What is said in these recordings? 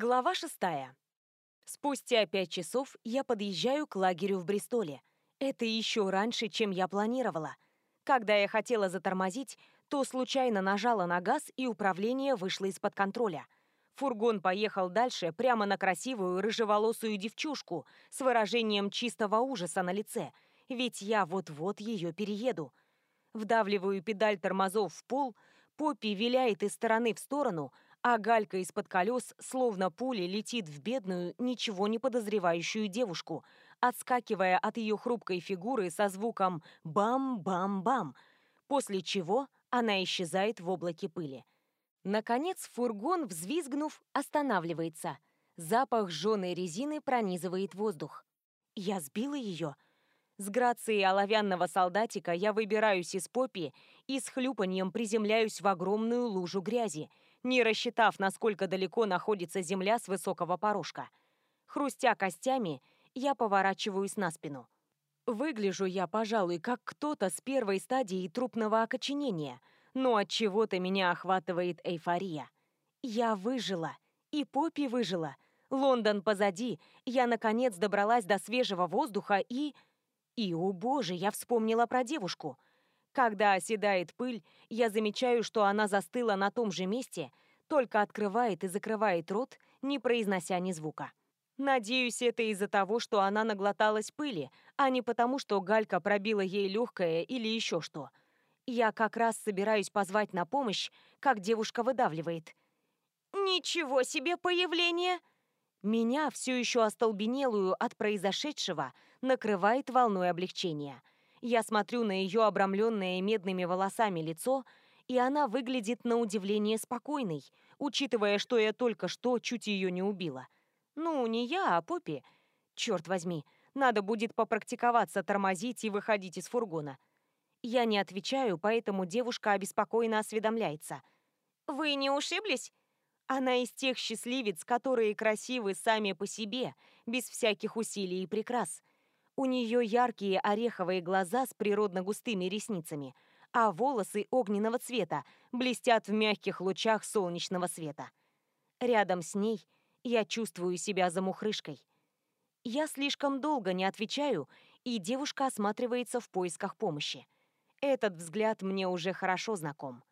Глава шестая. Спустя пять часов я подъезжаю к лагерю в Бристоле. Это еще раньше, чем я планировала. Когда я хотела затормозить, то случайно нажала на газ, и управление вышло из-под контроля. Фургон поехал дальше, прямо на красивую рыжеволосую девчушку с выражением чистого ужаса на лице, ведь я вот-вот ее перееду. Вдавливаю педаль тормозов в пол, Поппи виляет из стороны в сторону, а галька из-под колес, словно пули, летит в бедную, ничего не подозревающую девушку, отскакивая от ее хрупкой фигуры со звуком «бам-бам-бам», после чего она исчезает в облаке пыли. Наконец фургон, взвизгнув, останавливается. Запах жженой резины пронизывает воздух. Я сбила ее. С грацией оловянного солдатика я выбираюсь из попи и с хлюпаньем приземляюсь в огромную лужу грязи, не рассчитав, насколько далеко находится земля с высокого порожка. Хрустя костями, я поворачиваюсь на спину. Выгляжу я, пожалуй, как кто-то с первой стадии трупного окоченения, но от чего-то меня охватывает эйфория. Я выжила, и Поппи выжила. Лондон позади, я наконец добралась до свежего воздуха и... И, о боже, я вспомнила про девушку. Когда оседает пыль, я замечаю, что она застыла на том же месте, только открывает и закрывает рот, не произнося ни звука. Надеюсь, это из-за того, что она наглоталась пыли, а не потому, что галька пробила ей легкое или еще что. Я как раз собираюсь позвать на помощь, как девушка выдавливает. «Ничего себе появление!» Меня, все еще остолбенелую от произошедшего, накрывает волной облегчения. Я смотрю на ее обрамленное медными волосами лицо, и она выглядит на удивление спокойной, учитывая, что я только что чуть ее не убила. Ну, не я, а Поппи. Черт возьми, надо будет попрактиковаться тормозить и выходить из фургона. Я не отвечаю, поэтому девушка обеспокоенно осведомляется. «Вы не ушиблись?» Она из тех счастливец, которые красивы сами по себе, без всяких усилий и прикрас. У нее яркие ореховые глаза с природно густыми ресницами, а волосы огненного цвета блестят в мягких лучах солнечного света. Рядом с ней – я чувствую себя замухрышкой. Я слишком долго не отвечаю, и девушка осматривается в поисках помощи. Этот взгляд мне уже хорошо знаком.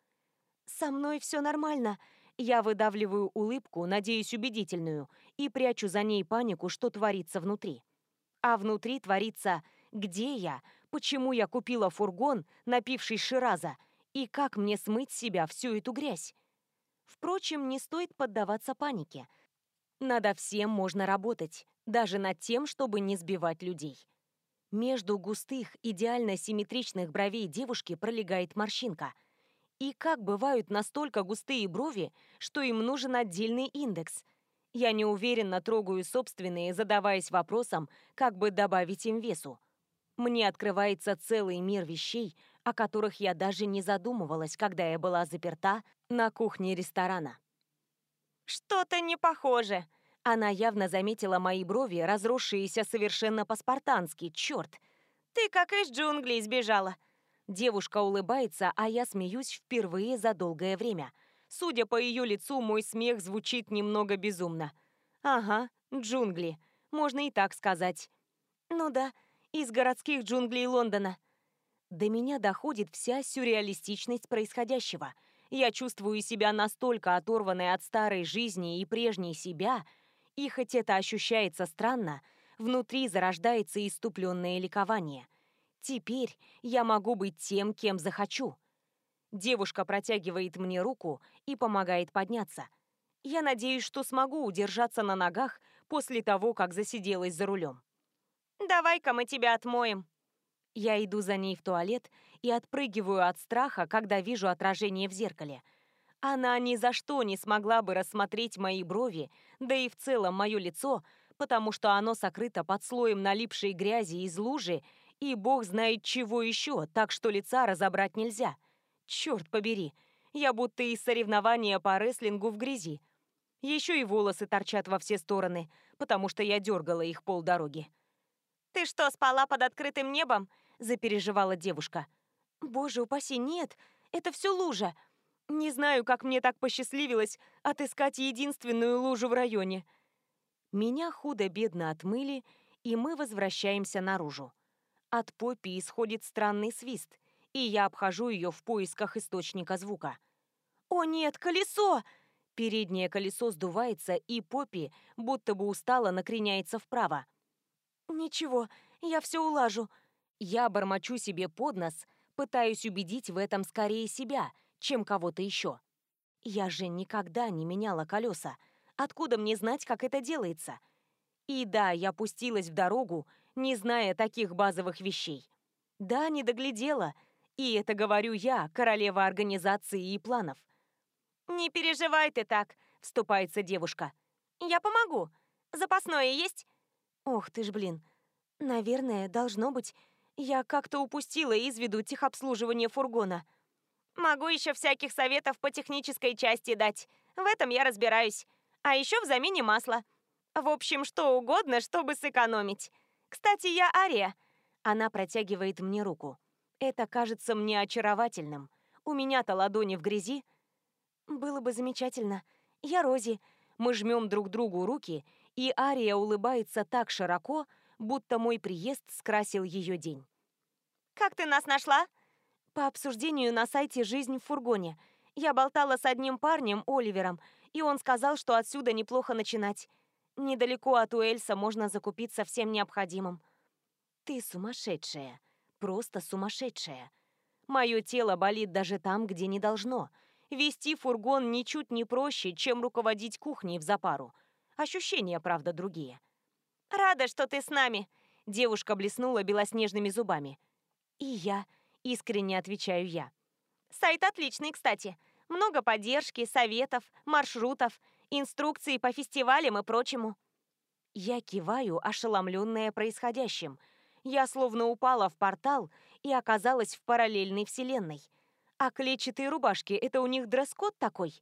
«Со мной все нормально», я выдавливаю улыбку, надеюсь убедительную, и прячу за ней панику, что творится внутри. А внутри творится «Где я? Почему я купила фургон, напившись шираза? И как мне смыть себя всю эту грязь?» Впрочем, не стоит поддаваться панике. Надо всем можно работать, даже над тем, чтобы не сбивать людей. Между густых, идеально симметричных бровей девушки пролегает морщинка. И как бывают настолько густые брови, что им нужен отдельный индекс? Я неуверенно трогаю собственные, задаваясь вопросом, как бы добавить им весу. Мне открывается целый мир вещей, о которых я даже не задумывалась, когда я была заперта на кухне ресторана. «Что-то не похоже!» Она явно заметила мои брови, разросшиеся совершенно по-спартански. Черт! Ты как из джунглей сбежала!» Девушка улыбается, а я смеюсь впервые за долгое время. Судя по ее лицу, мой смех звучит немного безумно. «Ага, джунгли. Можно и так сказать». «Ну да, из городских джунглей Лондона». До меня доходит вся сюрреалистичность происходящего – я чувствую себя настолько оторванной от старой жизни и прежней себя, и хоть это ощущается странно, внутри зарождается иступленное ликование. Теперь я могу быть тем, кем захочу. Девушка протягивает мне руку и помогает подняться. Я надеюсь, что смогу удержаться на ногах после того, как засиделась за рулем. «Давай-ка мы тебя отмоем», я иду за ней в туалет и отпрыгиваю от страха, когда вижу отражение в зеркале. Она ни за что не смогла бы рассмотреть мои брови, да и в целом мое лицо, потому что оно сокрыто под слоем налипшей грязи из лужи, и бог знает чего еще, так что лица разобрать нельзя. Черт побери, я будто из соревнования по рестлингу в грязи. Еще и волосы торчат во все стороны, потому что я дергала их полдороги. «Ты что, спала под открытым небом?» запереживала девушка. «Боже упаси, нет! Это все лужа!» Не знаю, как мне так посчастливилось отыскать единственную лужу в районе. Меня худо-бедно отмыли, и мы возвращаемся наружу. От Поппи исходит странный свист, и я обхожу ее в поисках источника звука. «О нет, колесо!» Переднее колесо сдувается, и Поппи, будто бы устало, накреняется вправо. «Ничего, я все улажу». Я бормочу себе под нос, пытаюсь убедить в этом скорее себя, чем кого-то еще. Я же никогда не меняла колеса. Откуда мне знать, как это делается? И да, я пустилась в дорогу, не зная таких базовых вещей. Да, не доглядела. И это говорю я, королева организации и планов. «Не переживай ты так», — вступается девушка. «Я помогу. Запасное есть?» «Ох ты ж, блин. Наверное, должно быть. Я как-то упустила из виду техобслуживание фургона». «Могу еще всяких советов по технической части дать. В этом я разбираюсь. А еще в замене масла. В общем, что угодно, чтобы сэкономить. Кстати, я Ария». Она протягивает мне руку. Это кажется мне очаровательным. У меня-то ладони в грязи, «Было бы замечательно. Я Рози». Мы жмем друг другу руки, и Ария улыбается так широко, будто мой приезд скрасил ее день. «Как ты нас нашла?» «По обсуждению на сайте «Жизнь в фургоне». Я болтала с одним парнем, Оливером, и он сказал, что отсюда неплохо начинать. Недалеко от Уэльса можно закупиться всем необходимым. Ты сумасшедшая. Просто сумасшедшая. Мое тело болит даже там, где не должно — Вести фургон ничуть не проще, чем руководить кухней в запару. Ощущения, правда, другие. «Рада, что ты с нами!» Девушка блеснула белоснежными зубами. «И я», — искренне отвечаю я. «Сайт отличный, кстати. Много поддержки, советов, маршрутов, инструкций по фестивалям и прочему». Я киваю, ошеломленная происходящим. Я словно упала в портал и оказалась в параллельной вселенной — а клетчатые рубашки — это у них дресс-код такой?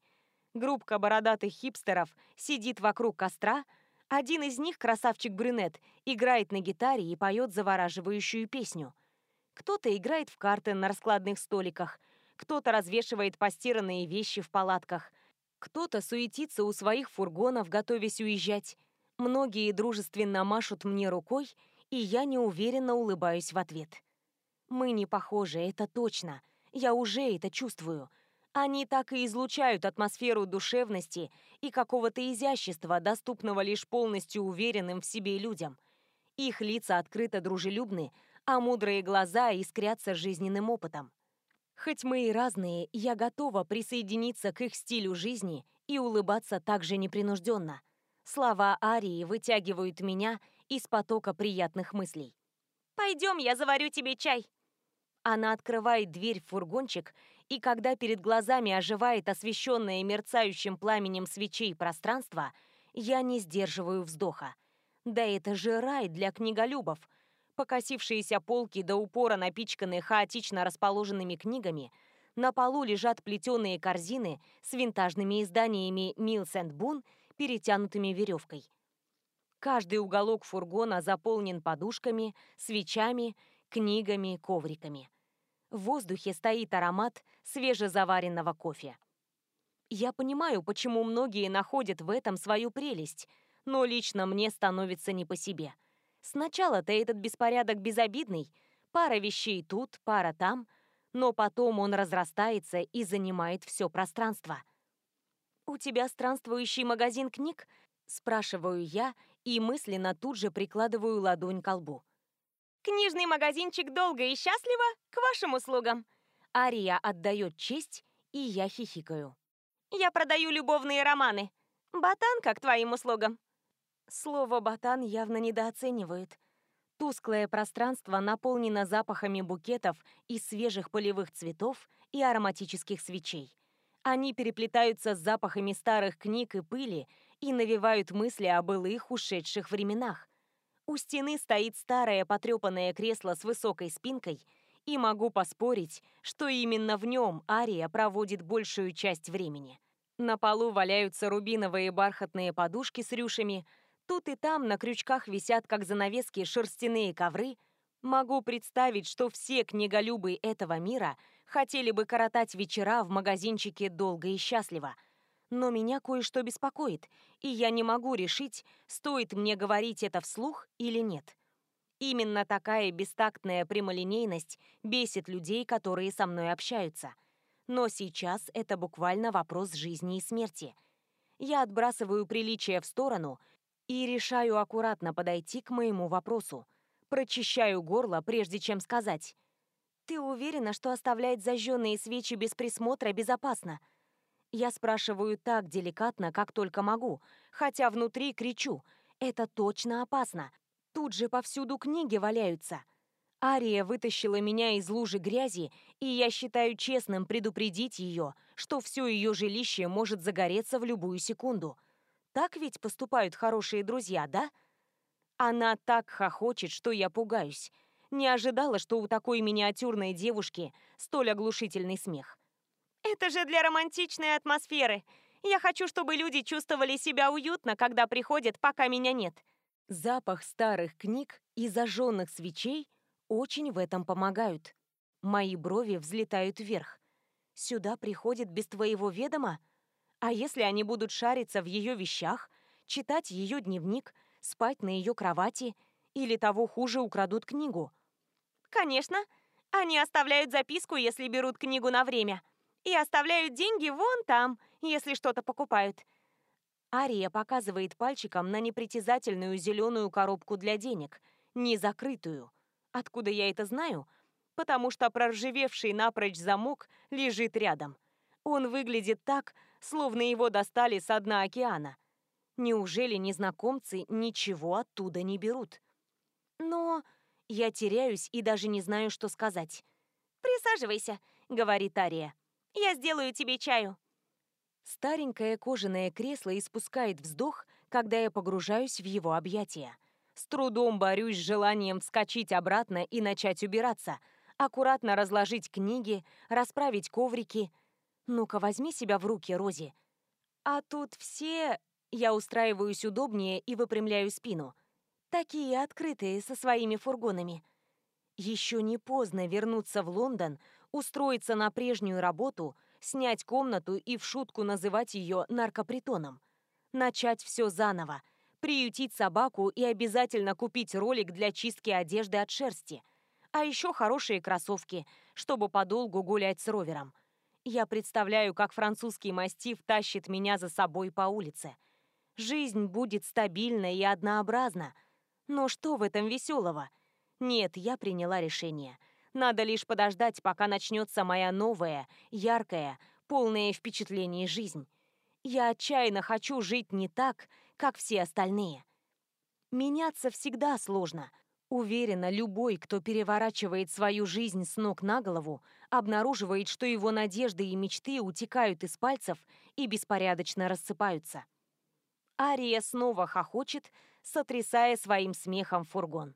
Группка бородатых хипстеров сидит вокруг костра. Один из них, красавчик-брюнет, играет на гитаре и поет завораживающую песню. Кто-то играет в карты на раскладных столиках, кто-то развешивает постиранные вещи в палатках, кто-то суетится у своих фургонов, готовясь уезжать. Многие дружественно машут мне рукой, и я неуверенно улыбаюсь в ответ. Мы не похожи, это точно — я уже это чувствую. Они так и излучают атмосферу душевности и какого-то изящества, доступного лишь полностью уверенным в себе людям. Их лица открыто дружелюбны, а мудрые глаза искрятся жизненным опытом. Хоть мы и разные, я готова присоединиться к их стилю жизни и улыбаться так же непринужденно. Слова Арии вытягивают меня из потока приятных мыслей. «Пойдем, я заварю тебе чай», она открывает дверь в фургончик, и когда перед глазами оживает освещенное мерцающим пламенем свечей пространство, я не сдерживаю вздоха. Да это же рай для книголюбов. Покосившиеся полки до упора напичканы хаотично расположенными книгами, на полу лежат плетеные корзины с винтажными изданиями «Милс энд Бун», перетянутыми веревкой. Каждый уголок фургона заполнен подушками, свечами, книгами, ковриками. В воздухе стоит аромат свежезаваренного кофе. Я понимаю, почему многие находят в этом свою прелесть, но лично мне становится не по себе. Сначала-то этот беспорядок безобидный, пара вещей тут, пара там, но потом он разрастается и занимает все пространство. «У тебя странствующий магазин книг?» – спрашиваю я и мысленно тут же прикладываю ладонь к лбу. Книжный магазинчик долго и счастливо к вашим услугам. Ария отдает честь, и я хихикаю. Я продаю любовные романы. Ботан как твоим услугам. Слово «ботан» явно недооценивают. Тусклое пространство наполнено запахами букетов из свежих полевых цветов и ароматических свечей. Они переплетаются с запахами старых книг и пыли и навевают мысли о былых ушедших временах. У стены стоит старое потрепанное кресло с высокой спинкой, и могу поспорить, что именно в нем Ария проводит большую часть времени. На полу валяются рубиновые бархатные подушки с рюшами, тут и там на крючках висят, как занавески, шерстяные ковры. Могу представить, что все книголюбы этого мира хотели бы коротать вечера в магазинчике долго и счастливо. Но меня кое-что беспокоит, и я не могу решить, стоит мне говорить это вслух или нет. Именно такая бестактная прямолинейность бесит людей, которые со мной общаются. Но сейчас это буквально вопрос жизни и смерти. Я отбрасываю приличие в сторону и решаю аккуратно подойти к моему вопросу. Прочищаю горло, прежде чем сказать. «Ты уверена, что оставлять зажженные свечи без присмотра безопасно?» Я спрашиваю так деликатно, как только могу, хотя внутри кричу. «Это точно опасно!» Тут же повсюду книги валяются. Ария вытащила меня из лужи грязи, и я считаю честным предупредить ее, что все ее жилище может загореться в любую секунду. Так ведь поступают хорошие друзья, да? Она так хохочет, что я пугаюсь. Не ожидала, что у такой миниатюрной девушки столь оглушительный смех. Это же для романтичной атмосферы. Я хочу, чтобы люди чувствовали себя уютно, когда приходят, пока меня нет. Запах старых книг и зажженных свечей очень в этом помогают. Мои брови взлетают вверх. Сюда приходит без твоего ведома? А если они будут шариться в ее вещах, читать ее дневник, спать на ее кровати или того хуже украдут книгу? Конечно. Они оставляют записку, если берут книгу на время. И оставляют деньги вон там, если что-то покупают. Ария показывает пальчиком на непритязательную зеленую коробку для денег, не закрытую. Откуда я это знаю? Потому что проржавевший напрочь замок лежит рядом. Он выглядит так, словно его достали со дна океана. Неужели незнакомцы ничего оттуда не берут? Но я теряюсь и даже не знаю, что сказать. «Присаживайся», — говорит Ария. «Я сделаю тебе чаю». Старенькое кожаное кресло испускает вздох, когда я погружаюсь в его объятия. С трудом борюсь с желанием вскочить обратно и начать убираться, аккуратно разложить книги, расправить коврики. Ну-ка, возьми себя в руки, Рози. А тут все... Я устраиваюсь удобнее и выпрямляю спину. Такие открытые, со своими фургонами. Еще не поздно вернуться в Лондон, устроиться на прежнюю работу — снять комнату и в шутку называть ее наркопритоном. Начать все заново, приютить собаку и обязательно купить ролик для чистки одежды от шерсти. А еще хорошие кроссовки, чтобы подолгу гулять с ровером. Я представляю, как французский мастиф тащит меня за собой по улице. Жизнь будет стабильна и однообразна. Но что в этом веселого? Нет, я приняла решение – надо лишь подождать, пока начнется моя новая, яркая, полная впечатлений жизнь. Я отчаянно хочу жить не так, как все остальные. Меняться всегда сложно. Уверена, любой, кто переворачивает свою жизнь с ног на голову, обнаруживает, что его надежды и мечты утекают из пальцев и беспорядочно рассыпаются. Ария снова хохочет, сотрясая своим смехом фургон.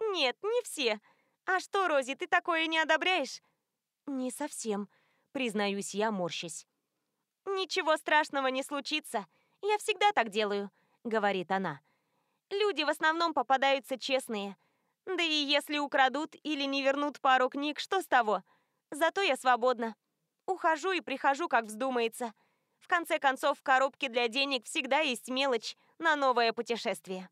«Нет, не все», «А что, Рози, ты такое не одобряешь?» «Не совсем», — признаюсь я, морщась. «Ничего страшного не случится. Я всегда так делаю», — говорит она. «Люди в основном попадаются честные. Да и если украдут или не вернут пару книг, что с того? Зато я свободна. Ухожу и прихожу, как вздумается. В конце концов, в коробке для денег всегда есть мелочь на новое путешествие».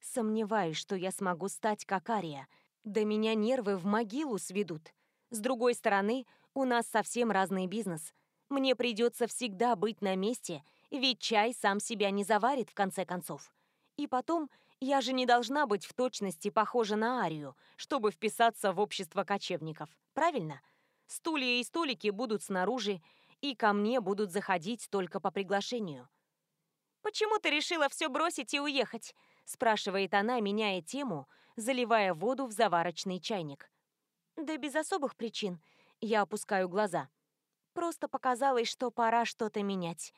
Сомневаюсь, что я смогу стать как Ария — да меня нервы в могилу сведут. С другой стороны, у нас совсем разный бизнес. Мне придется всегда быть на месте, ведь чай сам себя не заварит в конце концов. И потом, я же не должна быть в точности похожа на Арию, чтобы вписаться в общество кочевников, правильно? Стулья и столики будут снаружи, и ко мне будут заходить только по приглашению. «Почему ты решила все бросить и уехать?» спрашивает она, меняя тему, заливая воду в заварочный чайник. Да без особых причин. Я опускаю глаза. Просто показалось, что пора что-то менять.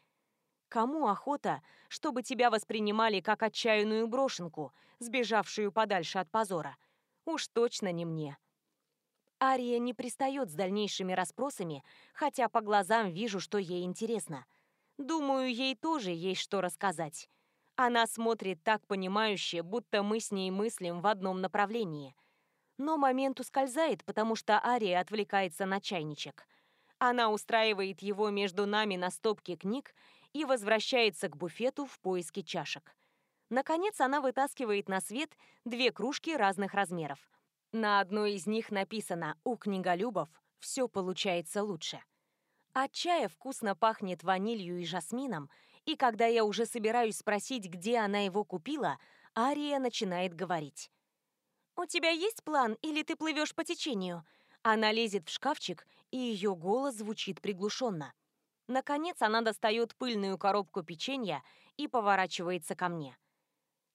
Кому охота, чтобы тебя воспринимали как отчаянную брошенку, сбежавшую подальше от позора? Уж точно не мне. Ария не пристает с дальнейшими расспросами, хотя по глазам вижу, что ей интересно. Думаю, ей тоже есть что рассказать. Она смотрит так понимающе, будто мы с ней мыслим в одном направлении. Но момент ускользает, потому что Ария отвлекается на чайничек. Она устраивает его между нами на стопке книг и возвращается к буфету в поиске чашек. Наконец она вытаскивает на свет две кружки разных размеров. На одной из них написано «У книголюбов все получается лучше». От чая вкусно пахнет ванилью и жасмином, и когда я уже собираюсь спросить, где она его купила, Ария начинает говорить. «У тебя есть план, или ты плывешь по течению?» Она лезет в шкафчик, и ее голос звучит приглушенно. Наконец она достает пыльную коробку печенья и поворачивается ко мне.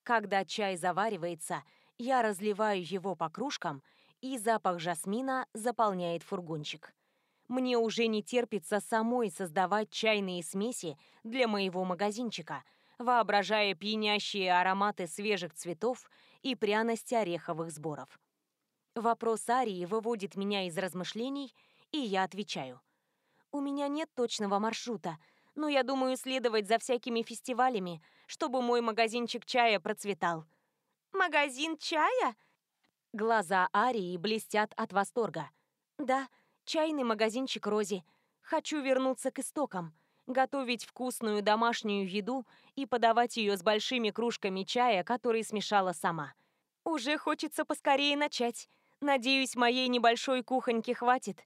Когда чай заваривается, я разливаю его по кружкам, и запах жасмина заполняет фургончик. Мне уже не терпится самой создавать чайные смеси для моего магазинчика, воображая пьянящие ароматы свежих цветов и пряности ореховых сборов. Вопрос Арии выводит меня из размышлений, и я отвечаю. У меня нет точного маршрута, но я думаю следовать за всякими фестивалями, чтобы мой магазинчик чая процветал. Магазин чая? Глаза Арии блестят от восторга. Да, чайный магазинчик Рози. Хочу вернуться к истокам, готовить вкусную домашнюю еду и подавать ее с большими кружками чая, которые смешала сама. Уже хочется поскорее начать. Надеюсь, моей небольшой кухоньки хватит.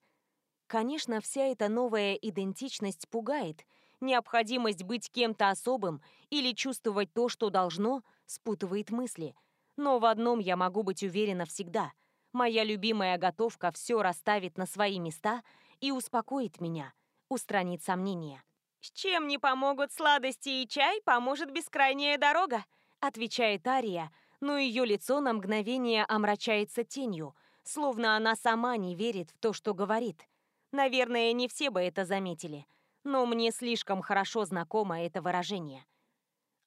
Конечно, вся эта новая идентичность пугает. Необходимость быть кем-то особым или чувствовать то, что должно, спутывает мысли. Но в одном я могу быть уверена всегда. Моя любимая готовка все расставит на свои места и успокоит меня, устранит сомнения. «С чем не помогут сладости и чай, поможет бескрайняя дорога», отвечает Ария, но ее лицо на мгновение омрачается тенью, словно она сама не верит в то, что говорит. Наверное, не все бы это заметили, но мне слишком хорошо знакомо это выражение.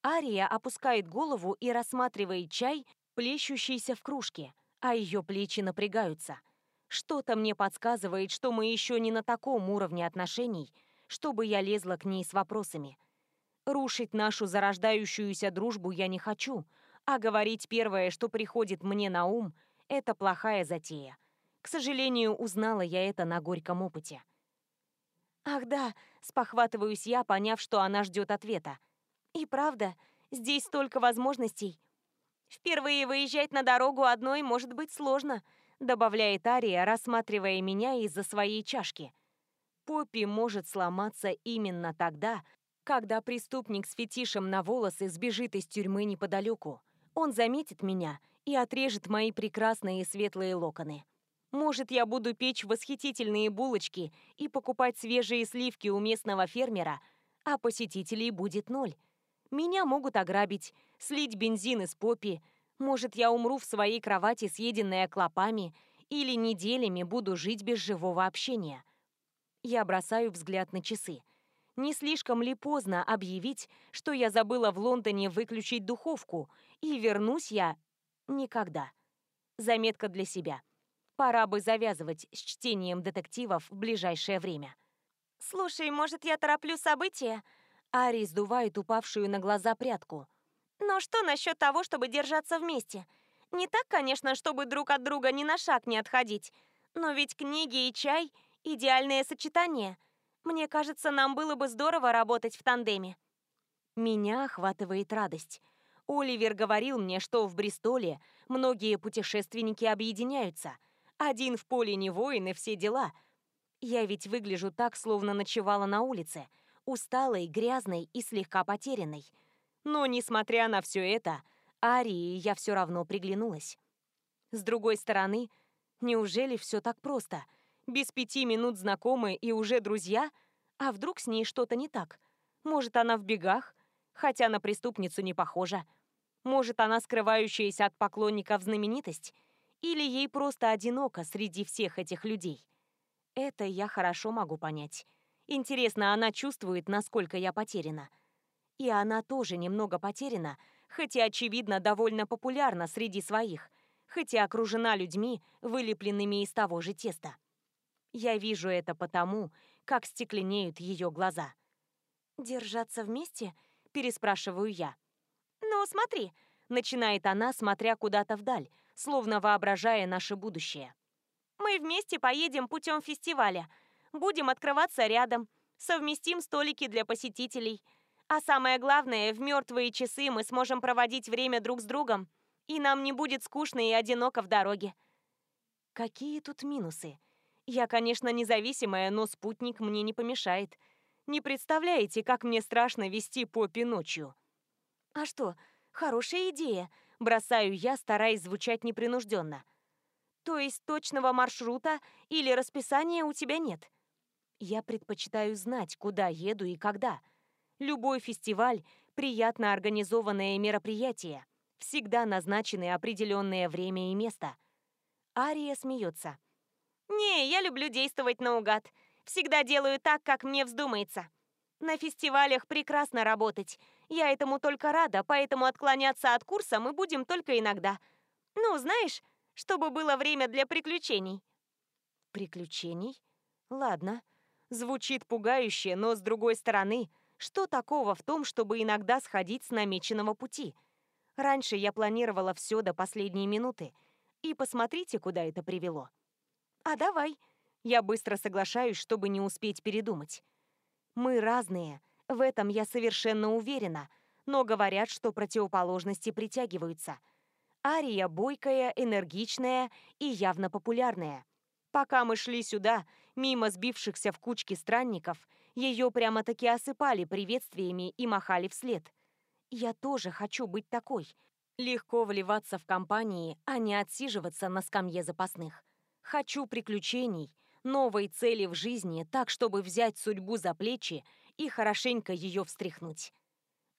Ария опускает голову и рассматривает чай, плещущийся в кружке, а ее плечи напрягаются. Что-то мне подсказывает, что мы еще не на таком уровне отношений, чтобы я лезла к ней с вопросами. Рушить нашу зарождающуюся дружбу я не хочу, а говорить первое, что приходит мне на ум, это плохая затея. К сожалению, узнала я это на горьком опыте. «Ах да», — спохватываюсь я, поняв, что она ждет ответа. «И правда, здесь столько возможностей». «Впервые выезжать на дорогу одной может быть сложно», — добавляет Ария, рассматривая меня из-за своей чашки. Поппи может сломаться именно тогда, когда преступник с фетишем на волосы сбежит из тюрьмы неподалеку. Он заметит меня и отрежет мои прекрасные светлые локоны. Может, я буду печь восхитительные булочки и покупать свежие сливки у местного фермера, а посетителей будет ноль. Меня могут ограбить, слить бензин из попи. Может, я умру в своей кровати, съеденная клопами, или неделями буду жить без живого общения. Я бросаю взгляд на часы. Не слишком ли поздно объявить, что я забыла в Лондоне выключить духовку, и вернусь я никогда? Заметка для себя. Пора бы завязывать с чтением детективов в ближайшее время. «Слушай, может, я тороплю события?» Ари сдувает упавшую на глаза прядку. «Но что насчет того, чтобы держаться вместе? Не так, конечно, чтобы друг от друга ни на шаг не отходить. Но ведь книги и чай – идеальное сочетание. Мне кажется, нам было бы здорово работать в тандеме». Меня охватывает радость. Оливер говорил мне, что в Бристоле многие путешественники объединяются – один в поле не воин и все дела. Я ведь выгляжу так, словно ночевала на улице, усталой, грязной и слегка потерянной. Но, несмотря на все это, Арии я все равно приглянулась. С другой стороны, неужели все так просто? Без пяти минут знакомы и уже друзья? А вдруг с ней что-то не так? Может, она в бегах, хотя на преступницу не похожа? Может, она скрывающаяся от поклонников знаменитость? Или ей просто одиноко среди всех этих людей? Это я хорошо могу понять. Интересно, она чувствует, насколько я потеряна. И она тоже немного потеряна, хоть и, очевидно, довольно популярна среди своих, хоть и окружена людьми, вылепленными из того же теста. Я вижу это потому, как стекленеют ее глаза. «Держаться вместе?» – переспрашиваю я. «Ну, смотри, начинает она, смотря куда-то вдаль, словно воображая наше будущее. Мы вместе поедем путем фестиваля. Будем открываться рядом, совместим столики для посетителей. А самое главное, в мертвые часы мы сможем проводить время друг с другом, и нам не будет скучно и одиноко в дороге. Какие тут минусы? Я, конечно, независимая, но спутник мне не помешает. Не представляете, как мне страшно вести Поппи ночью. А что, хорошая идея, бросаю я, стараясь звучать непринужденно. То есть точного маршрута или расписания у тебя нет? Я предпочитаю знать, куда еду и когда. Любой фестиваль – приятно организованное мероприятие. Всегда назначены определенное время и место. Ария смеется. «Не, я люблю действовать наугад. Всегда делаю так, как мне вздумается. На фестивалях прекрасно работать. Я этому только рада, поэтому отклоняться от курса мы будем только иногда. Ну, знаешь, чтобы было время для приключений. Приключений? Ладно. Звучит пугающе, но с другой стороны, что такого в том, чтобы иногда сходить с намеченного пути? Раньше я планировала все до последней минуты. И посмотрите, куда это привело. А давай. Я быстро соглашаюсь, чтобы не успеть передумать. Мы разные, в этом я совершенно уверена, но говорят, что противоположности притягиваются. Ария бойкая, энергичная и явно популярная. Пока мы шли сюда, мимо сбившихся в кучки странников, ее прямо-таки осыпали приветствиями и махали вслед. Я тоже хочу быть такой. Легко вливаться в компании, а не отсиживаться на скамье запасных. Хочу приключений, новой цели в жизни, так, чтобы взять судьбу за плечи и хорошенько ее встряхнуть.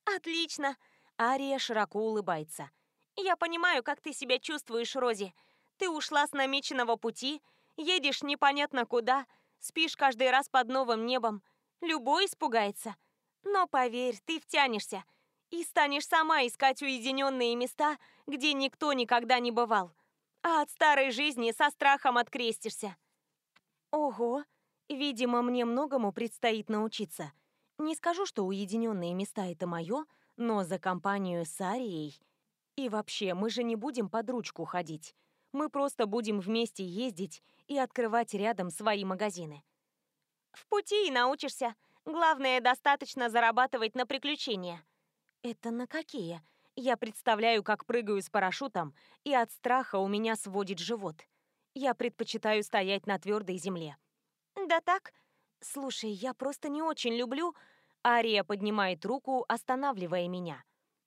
«Отлично!» Ария широко улыбается. «Я понимаю, как ты себя чувствуешь, Рози. Ты ушла с намеченного пути, едешь непонятно куда, спишь каждый раз под новым небом. Любой испугается. Но поверь, ты втянешься и станешь сама искать уединенные места, где никто никогда не бывал. А от старой жизни со страхом открестишься. Ого, видимо, мне многому предстоит научиться. Не скажу, что уединенные места это мое, но за компанию с Арией... И вообще, мы же не будем под ручку ходить. Мы просто будем вместе ездить и открывать рядом свои магазины. В пути и научишься. Главное, достаточно зарабатывать на приключения. Это на какие? Я представляю, как прыгаю с парашютом, и от страха у меня сводит живот. Я предпочитаю стоять на твердой земле. Да так. Слушай, я просто не очень люблю... Ария поднимает руку, останавливая меня.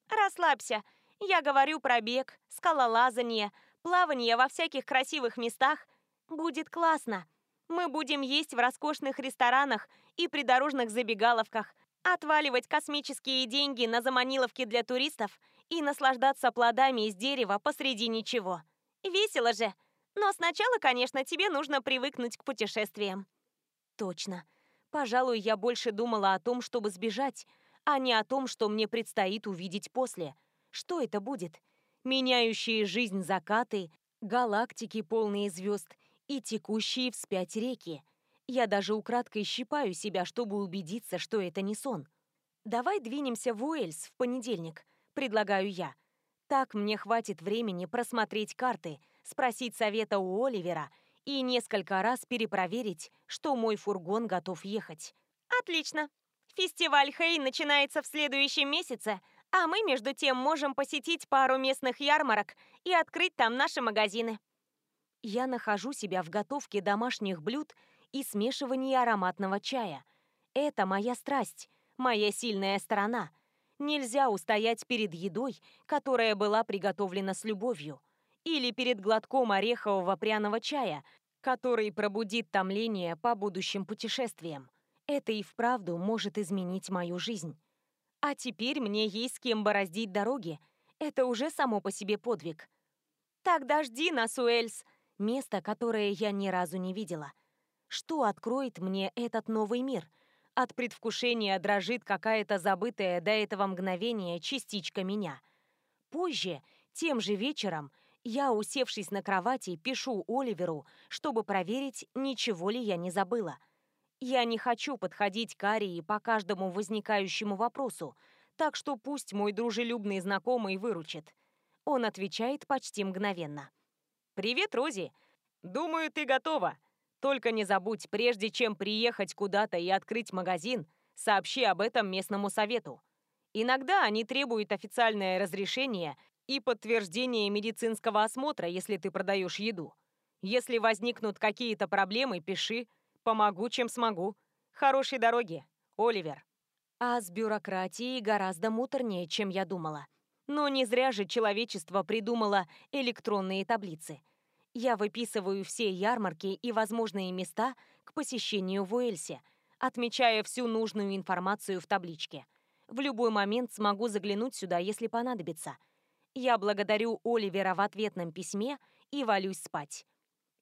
Расслабься. Я говорю про бег, скалолазание, плавание во всяких красивых местах. Будет классно. Мы будем есть в роскошных ресторанах и придорожных забегаловках, отваливать космические деньги на заманиловки для туристов и наслаждаться плодами из дерева посреди ничего. Весело же. Но сначала, конечно, тебе нужно привыкнуть к путешествиям. Точно. Пожалуй, я больше думала о том, чтобы сбежать, а не о том, что мне предстоит увидеть после. Что это будет? Меняющие жизнь закаты, галактики, полные звезд, и текущие вспять реки. Я даже украдкой щипаю себя, чтобы убедиться, что это не сон. «Давай двинемся в Уэльс в понедельник», — предлагаю я. Так мне хватит времени просмотреть карты — спросить совета у Оливера и несколько раз перепроверить, что мой фургон готов ехать. Отлично. Фестиваль Хей начинается в следующем месяце, а мы между тем можем посетить пару местных ярмарок и открыть там наши магазины. Я нахожу себя в готовке домашних блюд и смешивании ароматного чая. Это моя страсть, моя сильная сторона. Нельзя устоять перед едой, которая была приготовлена с любовью или перед глотком орехового пряного чая, который пробудит томление по будущим путешествиям. Это и вправду может изменить мою жизнь. А теперь мне есть с кем бороздить дороги. Это уже само по себе подвиг. Тогда жди нас, Уэльс. Место, которое я ни разу не видела. Что откроет мне этот новый мир? От предвкушения дрожит какая-то забытая до этого мгновения частичка меня. Позже, тем же вечером, я, усевшись на кровати, пишу Оливеру, чтобы проверить, ничего ли я не забыла. Я не хочу подходить к Арии по каждому возникающему вопросу, так что пусть мой дружелюбный знакомый выручит. Он отвечает почти мгновенно. «Привет, Рози. Думаю, ты готова. Только не забудь, прежде чем приехать куда-то и открыть магазин, сообщи об этом местному совету. Иногда они требуют официальное разрешение и подтверждение медицинского осмотра, если ты продаешь еду. Если возникнут какие-то проблемы, пиши. Помогу, чем смогу. Хорошей дороги, Оливер. А с бюрократией гораздо муторнее, чем я думала. Но не зря же человечество придумало электронные таблицы. Я выписываю все ярмарки и возможные места к посещению в Уэльсе, отмечая всю нужную информацию в табличке. В любой момент смогу заглянуть сюда, если понадобится. Я благодарю Оливера в ответном письме и валюсь спать.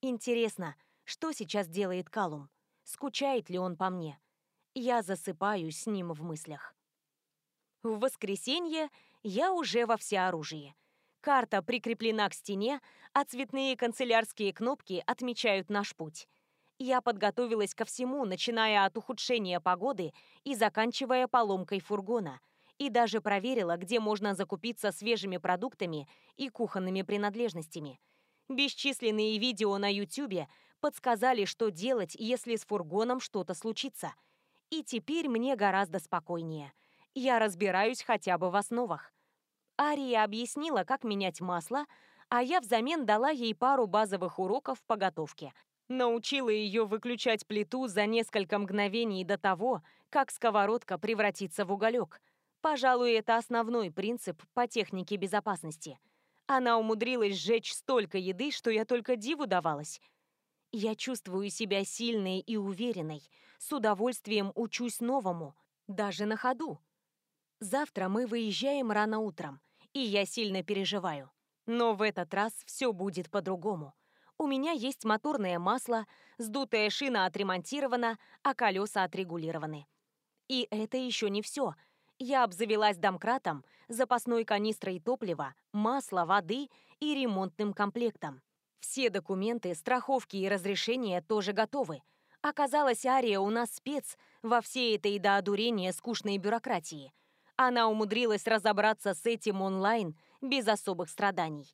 Интересно, что сейчас делает Калум? Скучает ли он по мне? Я засыпаю с ним в мыслях. В воскресенье я уже во всеоружии. Карта прикреплена к стене, а цветные канцелярские кнопки отмечают наш путь. Я подготовилась ко всему, начиная от ухудшения погоды и заканчивая поломкой фургона, и даже проверила, где можно закупиться свежими продуктами и кухонными принадлежностями – Бесчисленные видео на Ютубе подсказали, что делать, если с фургоном что-то случится. И теперь мне гораздо спокойнее. Я разбираюсь хотя бы в основах. Ария объяснила, как менять масло, а я взамен дала ей пару базовых уроков по готовке. Научила ее выключать плиту за несколько мгновений до того, как сковородка превратится в уголек. Пожалуй, это основной принцип по технике безопасности – она умудрилась сжечь столько еды, что я только диву давалась. Я чувствую себя сильной и уверенной, с удовольствием учусь новому, даже на ходу. Завтра мы выезжаем рано утром, и я сильно переживаю. Но в этот раз все будет по-другому. У меня есть моторное масло, сдутая шина отремонтирована, а колеса отрегулированы. И это еще не все — я обзавелась домкратом, запасной канистрой топлива, масла, воды и ремонтным комплектом. Все документы, страховки и разрешения тоже готовы. Оказалось, Ария у нас спец во всей этой до одурения скучной бюрократии. Она умудрилась разобраться с этим онлайн без особых страданий.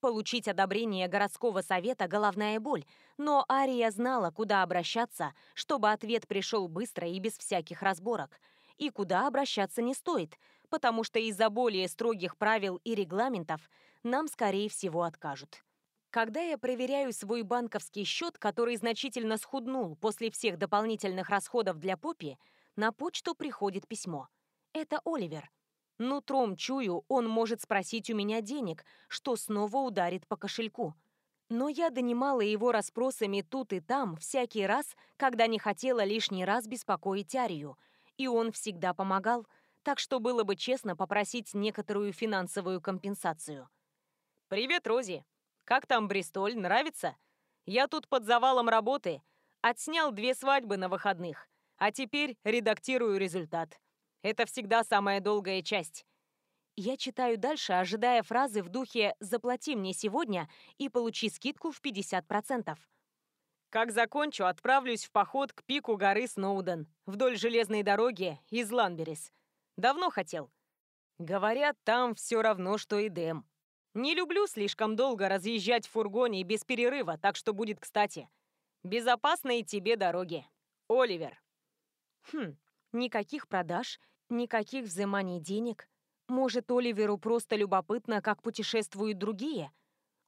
Получить одобрение городского совета – головная боль, но Ария знала, куда обращаться, чтобы ответ пришел быстро и без всяких разборок – и куда обращаться не стоит, потому что из-за более строгих правил и регламентов нам, скорее всего, откажут. Когда я проверяю свой банковский счет, который значительно схуднул после всех дополнительных расходов для Поппи, на почту приходит письмо. Это Оливер. Нутром чую, он может спросить у меня денег, что снова ударит по кошельку. Но я донимала его расспросами тут и там всякий раз, когда не хотела лишний раз беспокоить Арию, и он всегда помогал, так что было бы честно попросить некоторую финансовую компенсацию. «Привет, Рози! Как там Бристоль, нравится? Я тут под завалом работы, отснял две свадьбы на выходных, а теперь редактирую результат. Это всегда самая долгая часть». Я читаю дальше, ожидая фразы в духе «заплати мне сегодня и получи скидку в 50%. Как закончу, отправлюсь в поход к пику горы Сноуден, вдоль железной дороги из Ланберис. Давно хотел. Говорят, там все равно, что и. Не люблю слишком долго разъезжать в фургоне без перерыва, так что будет кстати. Безопасной тебе дороги. Оливер. Хм, никаких продаж, никаких взиманий денег. Может, Оливеру просто любопытно, как путешествуют другие?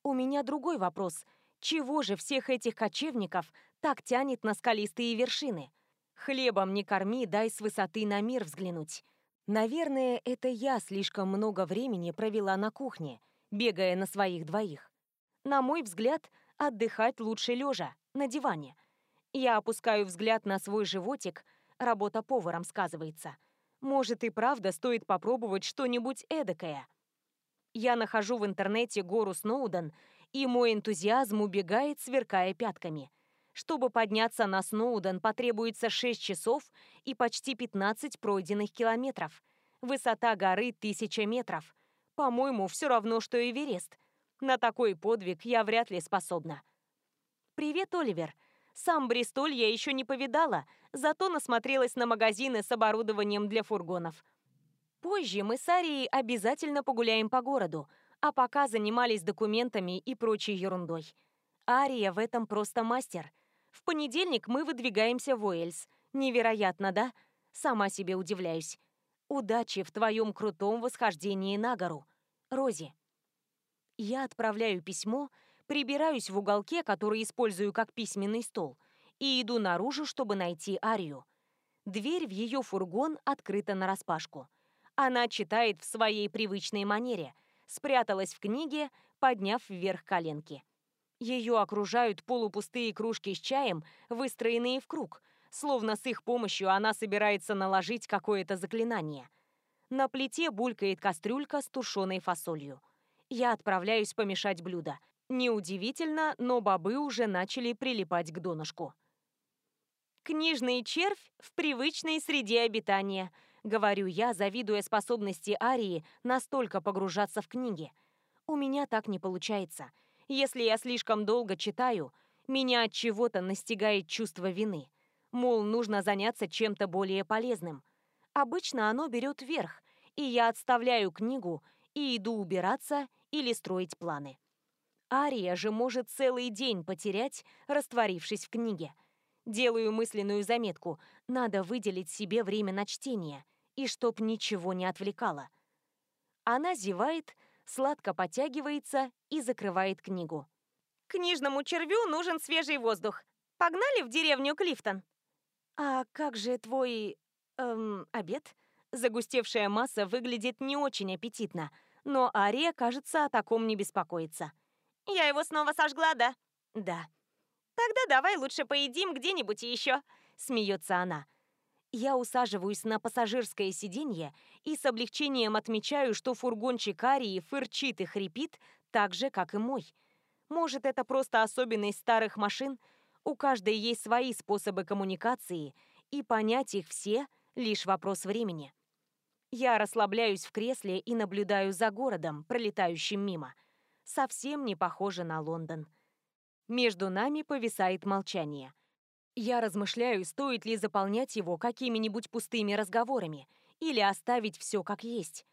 У меня другой вопрос — чего же всех этих кочевников так тянет на скалистые вершины? Хлебом не корми, дай с высоты на мир взглянуть. Наверное, это я слишком много времени провела на кухне, бегая на своих двоих. На мой взгляд, отдыхать лучше лежа, на диване. Я опускаю взгляд на свой животик, работа поваром сказывается. Может и правда стоит попробовать что-нибудь эдакое. Я нахожу в интернете гору Сноуден и мой энтузиазм убегает, сверкая пятками. Чтобы подняться на Сноуден, потребуется 6 часов и почти 15 пройденных километров. Высота горы 1000 метров. По-моему, все равно, что Эверест. На такой подвиг я вряд ли способна. «Привет, Оливер. Сам Бристоль я еще не повидала, зато насмотрелась на магазины с оборудованием для фургонов. Позже мы с Арией обязательно погуляем по городу, а пока занимались документами и прочей ерундой. Ария в этом просто мастер. В понедельник мы выдвигаемся в Уэльс. Невероятно, да? Сама себе удивляюсь. Удачи в твоем крутом восхождении на гору. Рози. Я отправляю письмо, прибираюсь в уголке, который использую как письменный стол, и иду наружу, чтобы найти Арию. Дверь в ее фургон открыта нараспашку. Она читает в своей привычной манере, спряталась в книге, подняв вверх коленки. Ее окружают полупустые кружки с чаем, выстроенные в круг, словно с их помощью она собирается наложить какое-то заклинание. На плите булькает кастрюлька с тушеной фасолью. Я отправляюсь помешать блюдо. Неудивительно, но бобы уже начали прилипать к донышку. «Книжный червь в привычной среде обитания», — говорю я, завидуя способности Арии настолько погружаться в книги. «У меня так не получается. Если я слишком долго читаю, меня от чего-то настигает чувство вины. Мол, нужно заняться чем-то более полезным. Обычно оно берет верх, и я отставляю книгу и иду убираться или строить планы. Ария же может целый день потерять, растворившись в книге. Делаю мысленную заметку. Надо выделить себе время на чтение, и чтоб ничего не отвлекало. Она зевает, сладко потягивается и закрывает книгу. Книжному червю нужен свежий воздух. Погнали в деревню Клифтон. «А как же твой... Эм, обед?» Загустевшая масса выглядит не очень аппетитно, но Ария, кажется, о таком не беспокоится. «Я его снова сожгла, да?» «Да». «Тогда давай лучше поедим где-нибудь еще», — смеется она. Я усаживаюсь на пассажирское сиденье и с облегчением отмечаю, что фургончик Арии фырчит и хрипит так же, как и мой. Может, это просто особенность старых машин — у каждой есть свои способы коммуникации, и понять их все — лишь вопрос времени. Я расслабляюсь в кресле и наблюдаю за городом, пролетающим мимо. Совсем не похоже на Лондон. Между нами повисает молчание. Я размышляю, стоит ли заполнять его какими-нибудь пустыми разговорами или оставить все как есть.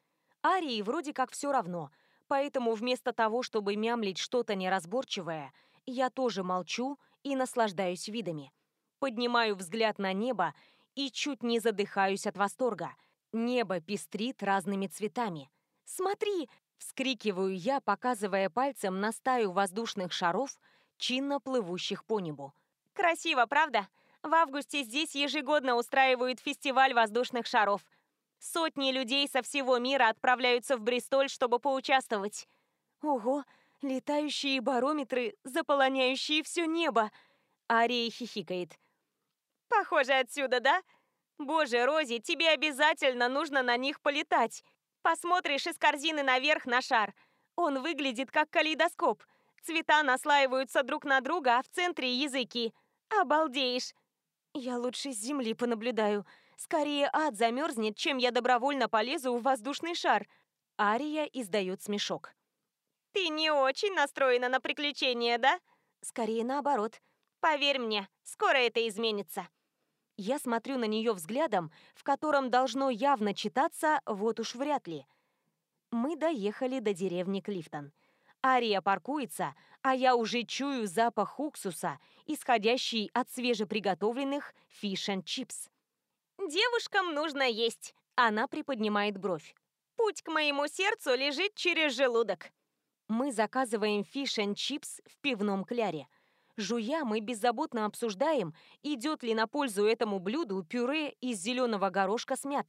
Арии вроде как все равно, поэтому вместо того, чтобы мямлить что-то неразборчивое, я тоже молчу и наслаждаюсь видами. Поднимаю взгляд на небо и чуть не задыхаюсь от восторга. Небо пестрит разными цветами. «Смотри!» — вскрикиваю я, показывая пальцем на стаю воздушных шаров, чинно плывущих по небу. «Красиво, правда? В августе здесь ежегодно устраивают фестиваль воздушных шаров. Сотни людей со всего мира отправляются в Бристоль, чтобы поучаствовать». «Ого!» Летающие барометры, заполоняющие все небо. Ария хихикает. Похоже отсюда, да? Боже, Рози, тебе обязательно нужно на них полетать. Посмотришь из корзины наверх на шар. Он выглядит как калейдоскоп. Цвета наслаиваются друг на друга, а в центре языки. Обалдеешь. Я лучше с земли понаблюдаю. Скорее ад замерзнет, чем я добровольно полезу в воздушный шар. Ария издает смешок. Ты не очень настроена на приключения, да? Скорее наоборот. Поверь мне, скоро это изменится. Я смотрю на нее взглядом, в котором должно явно читаться «вот уж вряд ли». Мы доехали до деревни Клифтон. Ария паркуется, а я уже чую запах уксуса, исходящий от свежеприготовленных фиш-н-чипс. «Девушкам нужно есть!» Она приподнимает бровь. «Путь к моему сердцу лежит через желудок!» Мы заказываем фиш-н-чипс в пивном кляре. Жуя, мы беззаботно обсуждаем, идет ли на пользу этому блюду пюре из зеленого горошка с мятой.